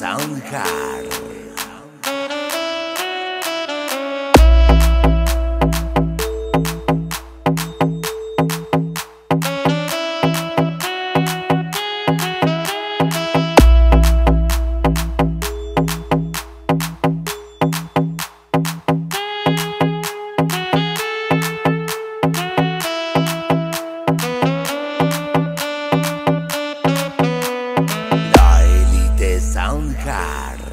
Sound Soundcard. viajar.